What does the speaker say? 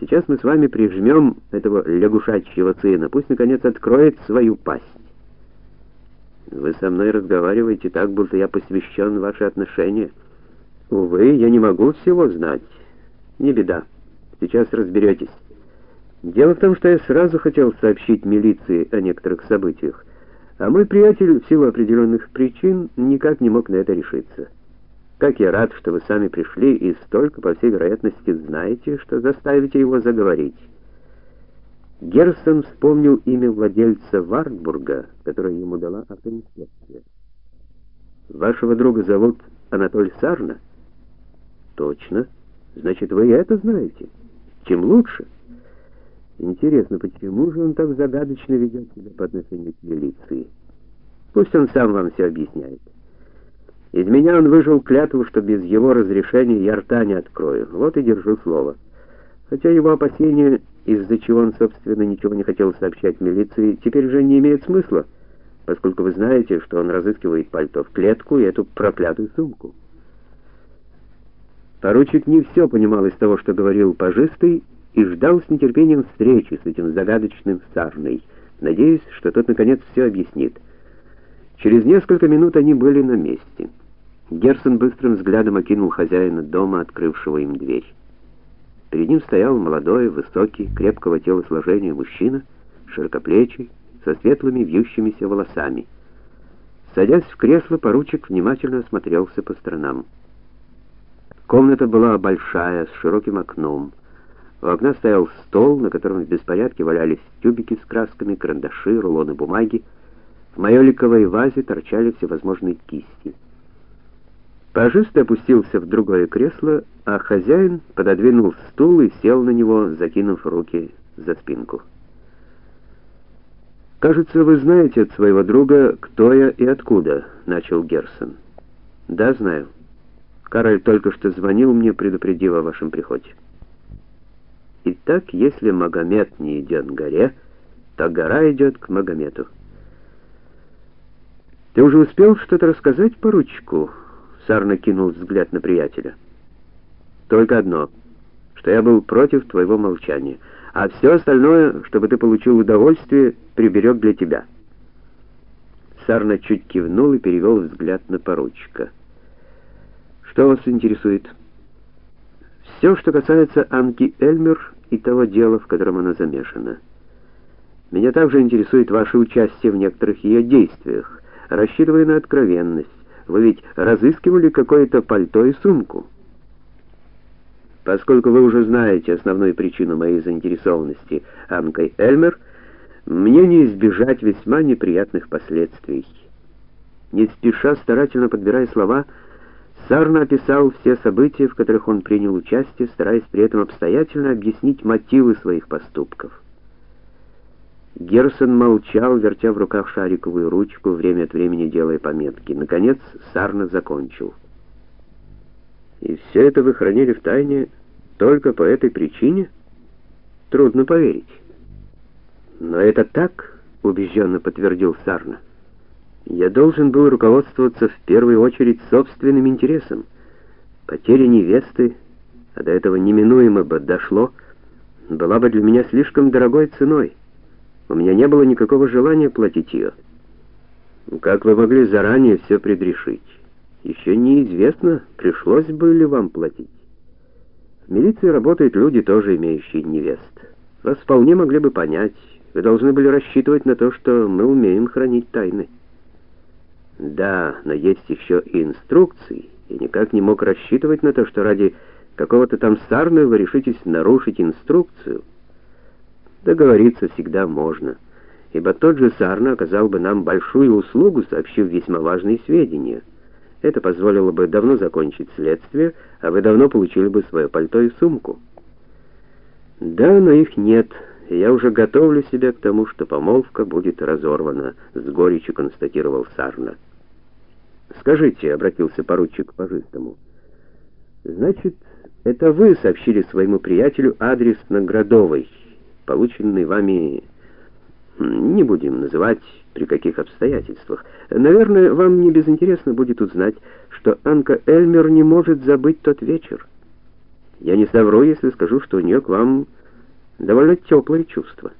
Сейчас мы с вами прижмем этого лягушачьего сына, пусть наконец откроет свою пасть. Вы со мной разговариваете так, будто я посвящен в ваши отношения. Увы, я не могу всего знать. Не беда. Сейчас разберетесь. Дело в том, что я сразу хотел сообщить милиции о некоторых событиях, а мой приятель в силу определенных причин никак не мог на это решиться. Как я рад, что вы сами пришли и столько, по всей вероятности, знаете, что заставите его заговорить. Герсон вспомнил имя владельца Вартбурга, которое ему дала автоинспекция. Вашего друга зовут Анатолий Сарна? Точно. Значит, вы и это знаете. Тем лучше. Интересно, почему же он так загадочно ведет себя по отношению к милиции? Пусть он сам вам все объясняет. Из меня он выжил клятву, что без его разрешения я рта не открою. Вот и держу слово. Хотя его опасения, из-за чего он, собственно, ничего не хотел сообщать милиции, теперь же не имеют смысла, поскольку вы знаете, что он разыскивает пальто в клетку и эту проклятую сумку. Поручик не все понимал из того, что говорил пажистый, и ждал с нетерпением встречи с этим загадочным Сарной, надеясь, что тот наконец все объяснит. Через несколько минут они были на месте. Герсон быстрым взглядом окинул хозяина дома, открывшего им дверь. Перед ним стоял молодой, высокий, крепкого телосложения мужчина, широкоплечий, со светлыми вьющимися волосами. Садясь в кресло, поручик внимательно осмотрелся по сторонам. Комната была большая, с широким окном. У окна стоял стол, на котором в беспорядке валялись тюбики с красками, карандаши, рулоны бумаги. В майоликовой вазе торчали всевозможные кисти. Пажистый опустился в другое кресло, а хозяин пододвинул стул и сел на него, закинув руки за спинку. «Кажется, вы знаете от своего друга, кто я и откуда», — начал Герсон. «Да, знаю. Кароль только что звонил мне, предупредив о вашем приходе». Итак, если Магомед не идет к горе, то гора идет к Магомету. Ты уже успел что-то рассказать поручику? Сарна кинул взгляд на приятеля. Только одно, что я был против твоего молчания, а все остальное, чтобы ты получил удовольствие, приберег для тебя. Сарна чуть кивнул и перевел взгляд на поручика. Что вас интересует? Все, что касается Анки Эльмер и того дела, в котором она замешана. Меня также интересует ваше участие в некоторых ее действиях, рассчитывая на откровенность. Вы ведь разыскивали какое-то пальто и сумку. Поскольку вы уже знаете основную причину моей заинтересованности Анкой Эльмер, мне не избежать весьма неприятных последствий. Не спеша, старательно подбирая слова, Сарна описал все события, в которых он принял участие, стараясь при этом обстоятельно объяснить мотивы своих поступков. Герсон молчал, вертя в руках шариковую ручку, время от времени делая пометки. Наконец Сарна закончил. «И все это вы хранили в тайне только по этой причине? Трудно поверить». «Но это так», — убежденно подтвердил Сарна. Я должен был руководствоваться в первую очередь собственным интересом. Потеря невесты, а до этого неминуемо бы дошло, была бы для меня слишком дорогой ценой. У меня не было никакого желания платить ее. Как вы могли заранее все предрешить? Еще неизвестно, пришлось бы ли вам платить. В милиции работают люди, тоже имеющие невест. Вас вполне могли бы понять. Вы должны были рассчитывать на то, что мы умеем хранить тайны. Да, но есть еще и инструкции. Я никак не мог рассчитывать на то, что ради какого-то там сарны вы решитесь нарушить инструкцию. Договориться всегда можно, ибо тот же Сарна оказал бы нам большую услугу, сообщив весьма важные сведения. Это позволило бы давно закончить следствие, а вы давно получили бы свое пальто и сумку. Да, но их нет, я уже готовлю себя к тому, что помолвка будет разорвана, с горечью констатировал Сарна. «Скажите», — обратился поручик к пожистому, — «значит, это вы сообщили своему приятелю адрес на Градовой, полученный вами, не будем называть при каких обстоятельствах. Наверное, вам не безинтересно будет узнать, что Анка Эльмер не может забыть тот вечер. Я не совру, если скажу, что у нее к вам довольно теплое чувство.